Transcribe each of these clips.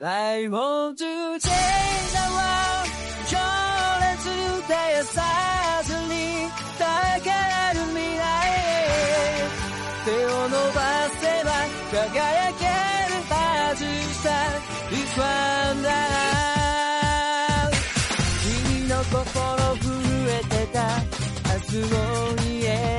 I want to change the world. 情熱絶やさずに高る未来へ手を伸ばせば輝けるはずさ It's wonder 君の心震えてた明日も言え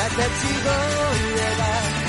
形を言えば